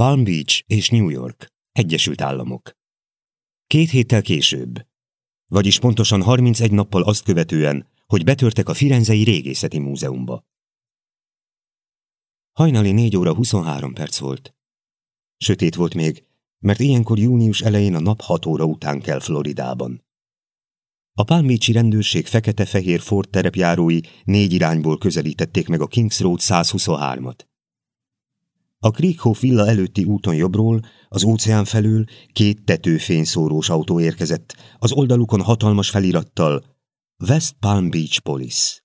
Palm Beach és New York, Egyesült Államok. Két héttel később, vagyis pontosan 31 nappal azt követően, hogy betörtek a Firenzei Régészeti Múzeumba. Hajnali 4 óra 23 perc volt. Sötét volt még, mert ilyenkor június elején a nap 6 óra után kell Floridában. A Palm Beach-i rendőrség fekete-fehér Ford terepjárói négy irányból közelítették meg a Kings Road 123-at. A Creekhoff villa előtti úton jobbról, az óceán felül két tetőfényszórós autó érkezett, az oldalukon hatalmas felirattal West Palm Beach Police.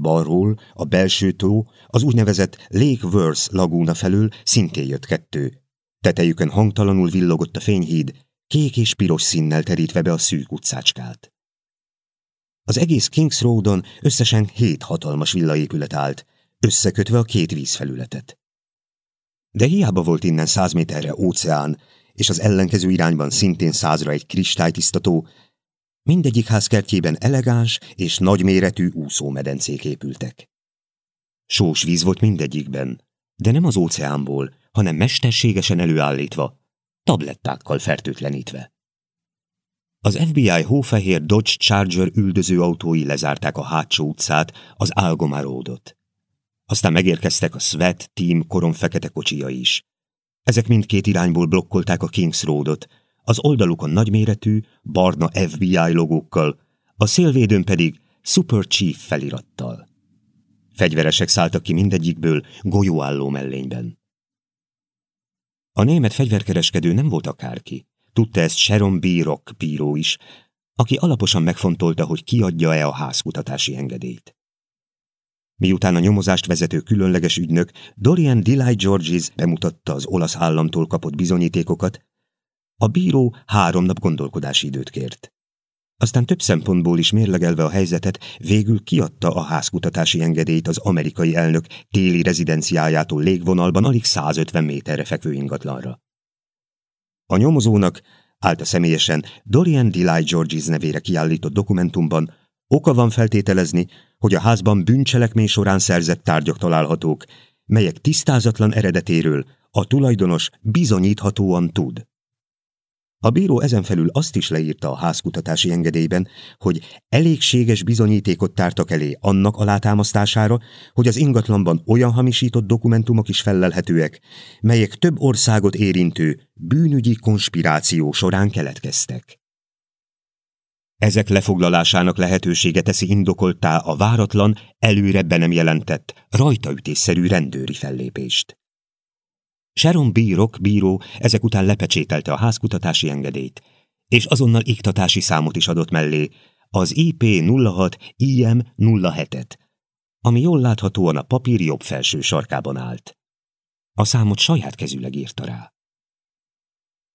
Balról, a belső tó, az úgynevezett Lake Worth lagúna felül szintén jött kettő. Tetejükön hangtalanul villogott a fényhíd, kék és piros színnel terítve be a szűk utcácskát. Az egész Kings Roadon összesen hét hatalmas villaépület állt, összekötve a két vízfelületet. De hiába volt innen száz méterre óceán, és az ellenkező irányban szintén százra egy kristálytisztató, mindegyik házkertjében elegáns és nagyméretű úszómedencék épültek. Sós víz volt mindegyikben, de nem az óceánból, hanem mesterségesen előállítva, tablettákkal fertőtlenítve. Az FBI hófehér Dodge Charger üldöző autói lezárták a hátsó utcát, az Algoma. Aztán megérkeztek a Sweat Team korom fekete kocsija is. Ezek mindkét irányból blokkolták a Kings Roadot, az oldalukon nagyméretű, barna FBI logókkal, a szélvédőn pedig Super Chief felirattal. Fegyveresek szálltak ki mindegyikből golyóálló mellényben. A német fegyverkereskedő nem volt akárki. Tudta ezt Sharon B. Rock bíró is, aki alaposan megfontolta, hogy kiadja-e a házkutatási engedélyt. Miután a nyomozást vezető különleges ügynök Dorian Delay Georges bemutatta az olasz államtól kapott bizonyítékokat, a bíró három nap gondolkodási időt kért. Aztán több szempontból is mérlegelve a helyzetet, végül kiadta a házkutatási engedélyt az amerikai elnök téli rezidenciájától légvonalban alig 150 méterre fekvő ingatlanra. A nyomozónak állt a személyesen Dorian Delay Georges nevére kiállított dokumentumban oka van feltételezni, hogy a házban bűncselekmény során szerzett tárgyak találhatók, melyek tisztázatlan eredetéről a tulajdonos bizonyíthatóan tud. A bíró ezen felül azt is leírta a házkutatási engedélyben, hogy elégséges bizonyítékot tártak elé annak alátámasztására, hogy az ingatlanban olyan hamisított dokumentumok is fellelhetőek, melyek több országot érintő bűnügyi konspiráció során keletkeztek. Ezek lefoglalásának lehetősége teszi indokoltá a váratlan, előre be nem jelentett, rajtaütésszerű rendőri fellépést. Sharon B. Rock bíró ezek után lepecsételte a házkutatási engedélyt, és azonnal iktatási számot is adott mellé, az IP 06 IM 07-et, ami jól láthatóan a papír jobb felső sarkában állt. A számot saját kezűleg írta rá.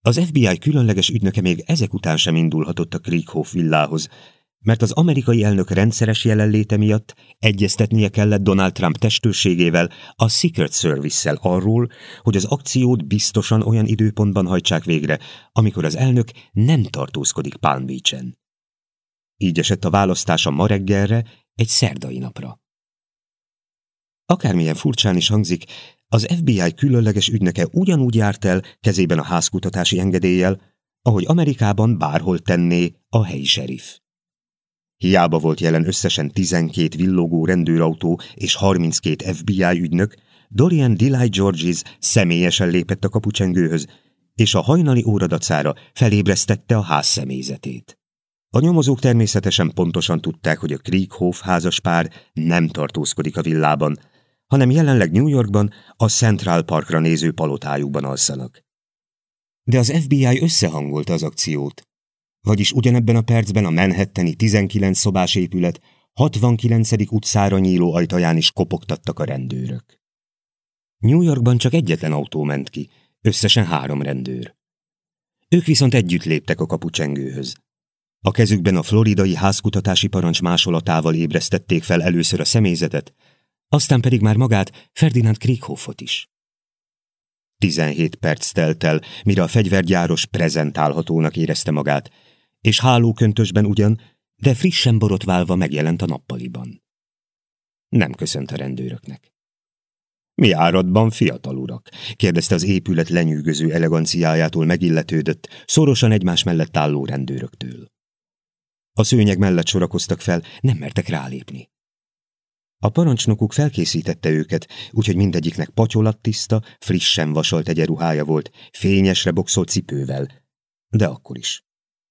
Az FBI különleges ügynöke még ezek után sem indulhatott a Krieghoff villához, mert az amerikai elnök rendszeres jelenléte miatt egyeztetnie kellett Donald Trump testőrségével, a Secret Service-szel arról, hogy az akciót biztosan olyan időpontban hajtsák végre, amikor az elnök nem tartózkodik Palm Beach-en. Így esett a választása ma reggelre, egy szerdai napra. Akármilyen furcsán is hangzik, az FBI különleges ügynöke ugyanúgy járt el kezében a házkutatási engedéllyel, ahogy Amerikában bárhol tenné a helyi serif. Hiába volt jelen összesen 12 villogó rendőrautó és 32 FBI ügynök, Dorian Delay Georges személyesen lépett a kapucsengőhöz, és a hajnali óradacára felébresztette a ház személyzetét. A nyomozók természetesen pontosan tudták, hogy a Krieghoff házaspár nem tartózkodik a villában, hanem jelenleg New Yorkban a Central Parkra néző palotájukban alszanak. De az FBI összehangolta az akciót, vagyis ugyanebben a percben a Manhattani 19 szobás épület 69. utcára nyíló ajtaján is kopogtattak a rendőrök. New Yorkban csak egyetlen autó ment ki, összesen három rendőr. Ők viszont együtt léptek a kapucsengőhöz. A kezükben a floridai házkutatási parancs másolatával ébresztették fel először a személyzetet, aztán pedig már magát Ferdinand Krieghoffot is. 17 perc telt el, mire a fegyvergyáros prezentálhatónak érezte magát, és hálóköntösben ugyan, de frissen borotválva megjelent a nappaliban. Nem köszönt a rendőröknek. Mi áradban, fiatal urak? kérdezte az épület lenyűgöző eleganciájától megilletődött, szorosan egymás mellett álló rendőröktől. A szőnyeg mellett sorakoztak fel, nem mertek rálépni. A parancsnokuk felkészítette őket, úgyhogy mindegyiknek tiszta, frissen vasolt egyeruhája volt, fényesre boxolt cipővel. De akkor is.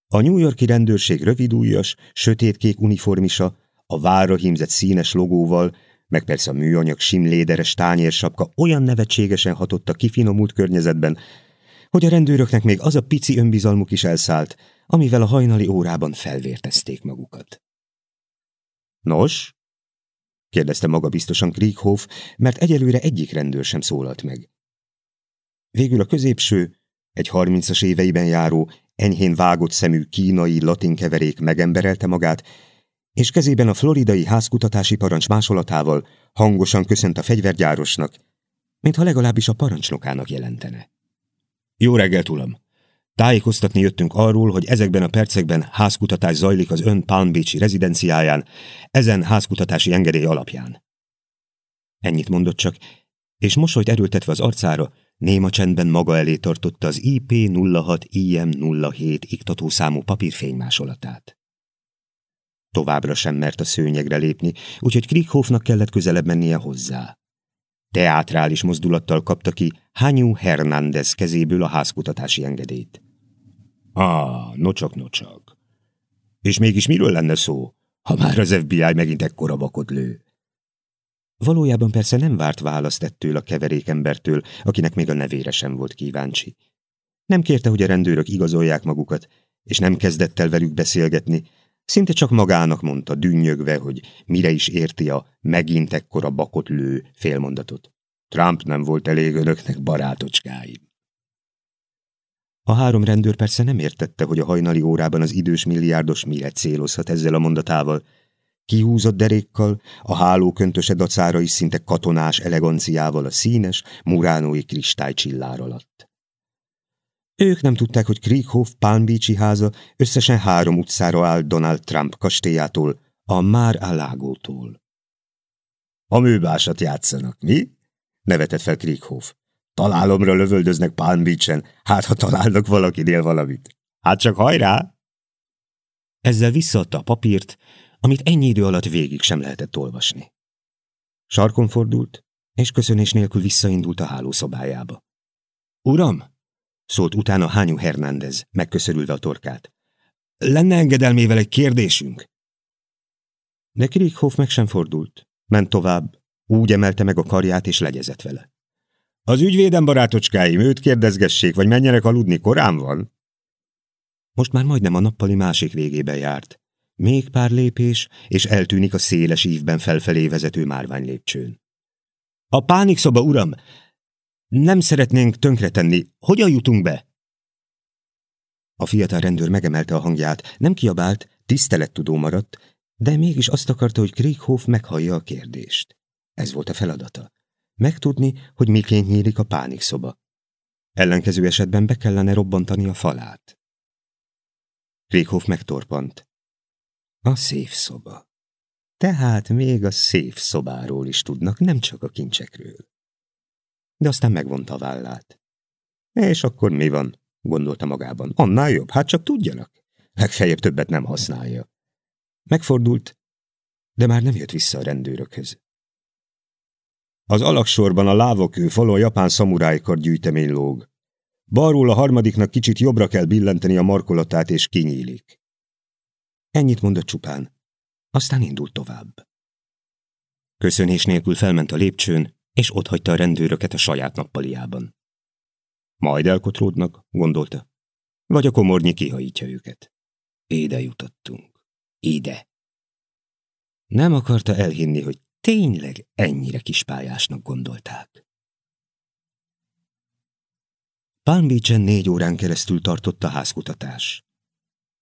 A New Yorki rendőrség rövidújas, sötétkék uniformisa, a vára hímzett színes logóval, meg persze a műanyag simléderes tányérsapka olyan nevetségesen hatott a kifinomult környezetben, hogy a rendőröknek még az a pici önbizalmuk is elszállt, amivel a hajnali órában felvértezték magukat. Nos? Kérdezte maga biztosan Krieghoff, mert egyelőre egyik rendőr sem szólalt meg. Végül a középső, egy harmincas éveiben járó, enyhén vágott szemű kínai latin keverék megemberelte magát, és kezében a floridai házkutatási parancs másolatával hangosan köszönt a fegyvergyárosnak, mintha legalábbis a parancsnokának jelentene. Jó reggelt, uram! Tájékoztatni jöttünk arról, hogy ezekben a percekben házkutatás zajlik az ön Palm Beach-i rezidenciáján, ezen házkutatási engedély alapján. Ennyit mondott csak, és mosolyt erőltetve az arcára, néma csendben maga elé tartotta az IP06IM07 iktatószámú papírfénymásolatát. Továbbra sem mert a szőnyegre lépni, úgyhogy Krieghoffnak kellett közelebb mennie hozzá. Teátrális mozdulattal kapta ki Hanyu Hernández kezéből a házkutatási engedélyt. Ah, nocsak, nocsak. És mégis miről lenne szó, ha már az FBI megint ekkora bakot lő? Valójában persze nem várt választ ettől a keverékembertől, akinek még a nevére sem volt kíváncsi. Nem kérte, hogy a rendőrök igazolják magukat, és nem kezdett el velük beszélgetni, Szinte csak magának mondta, dünnyögve, hogy mire is érti a megint ekkora bakot lő félmondatot. Trump nem volt elég önöknek barátocskáim. A három rendőr persze nem értette, hogy a hajnali órában az idős milliárdos mire célozhat ezzel a mondatával. Kihúzott derékkal, a hálóköntöse dacára is szinte katonás eleganciával a színes, muránói kristálycsillár alatt. Ők nem tudták, hogy Krieghoff Palm Beach-i háza összesen három utcára áll Donald Trump kastélyától, a Már Alágótól. A műbásat játszanak, mi? nevetett fel Krieghoff. Találomra lövöldöznek Palm Beach-en, hát ha találnak valakinél valamit. Hát csak hajrá! Ezzel visszaadta a papírt, amit ennyi idő alatt végig sem lehetett olvasni. Sarkon fordult, és köszönés nélkül visszaindult a hálószobájába. Uram, szólt utána Hányú Hernández, megköszörülve a torkát. Lenne engedelmével egy kérdésünk? De Krieghoff meg sem fordult. Ment tovább, úgy emelte meg a karját és legyezett vele. Az ügyvédem barátocskáim, őt kérdezgessék, vagy menjenek aludni, korán van? Most már majdnem a nappali másik végében járt. Még pár lépés, és eltűnik a széles ívben felfelé vezető márvány lépcsőn. A pánikszoba, uram! Nem szeretnénk tönkretenni. Hogyan jutunk be? A fiatal rendőr megemelte a hangját, nem kiabált, tisztelettudó maradt, de mégis azt akarta, hogy Krieghoff meghallja a kérdést. Ez volt a feladata. Megtudni, hogy miként nyílik a pánikszoba. Ellenkező esetben be kellene robbantani a falát. Krieghoff megtorpant. A széfszoba. Tehát még a széfszobáról is tudnak, nem csak a kincsekről de aztán megvonta a vállát. És akkor mi van? gondolta magában. Annál jobb, hát csak tudjanak. Legfeljebb többet nem használja. Megfordult, de már nem jött vissza a rendőrökhöz. Az alaksorban a lávakő falon japán szamurájkar gyűjtemény lóg. Balról a harmadiknak kicsit jobbra kell billenteni a markolatát, és kinyílik. Ennyit mondott csupán. Aztán indult tovább. Köszönés nélkül felment a lépcsőn, és otthagyta a rendőröket a saját nappaliában. Majd elkotródnak, gondolta. Vagy a komornyi kihajítja őket. Ide jutottunk. Ide. Nem akarta elhinni, hogy tényleg ennyire kispályásnak gondolták. Palm Beach-en négy órán keresztül tartott a házkutatás.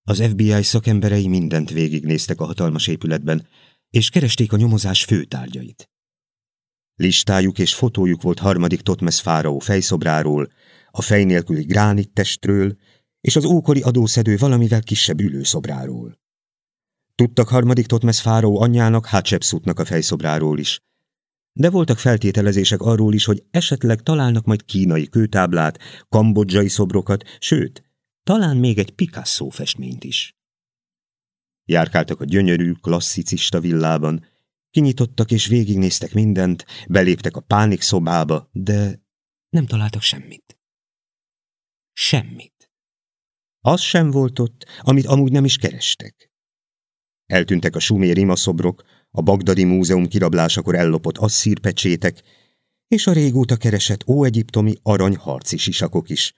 Az FBI szakemberei mindent végignéztek a hatalmas épületben, és keresték a nyomozás főtárgyait. Listájuk és fotójuk volt harmadik Totmes fáraó fejszobráról, a fej nélküli gránit testről és az ókori adószedő valamivel kisebb ülőszobráról. Tudtak harmadik Totmes fáraó anyjának Hatshepsutnak a fejszobráról is. de voltak feltételezések arról is, hogy esetleg találnak majd kínai kőtáblát, kambodzsai szobrokat, sőt, talán még egy Picasso festményt is. Járkáltak a gyönyörű, klasszicista villában, kinyitottak és végignéztek mindent, beléptek a pánik szobába, de nem találtak semmit. Semmit. Az sem volt ott, amit amúgy nem is kerestek. Eltűntek a sumér imaszobrok, a Bagdadi Múzeum kirablásakor ellopott asszír pecsétek, és a régóta keresett óegyiptomi arany harci sisakok is.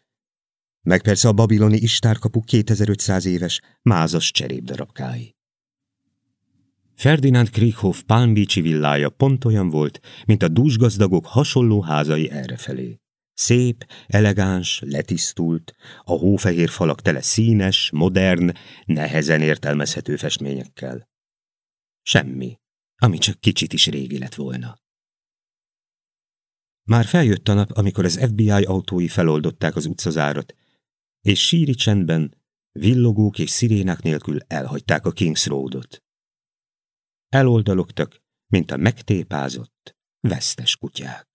Meg persze a babiloni istárkapu 2500 éves mázas cserépdarabkái. Ferdinand Krieghoff Palm Beach villája pont olyan volt, mint a dúsgazdagok hasonló házai errefelé. Szép, elegáns, letisztult, a hófehér falak tele színes, modern, nehezen értelmezhető festményekkel. Semmi, ami csak kicsit is régi lett volna. Már feljött a nap, amikor az FBI autói feloldották az utcazárat, és síri csendben, villogók és szirénák nélkül elhagyták a Kings Roadot. Eloldalogtak, mint a megtépázott, vesztes kutyák.